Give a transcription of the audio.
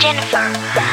Jennifer.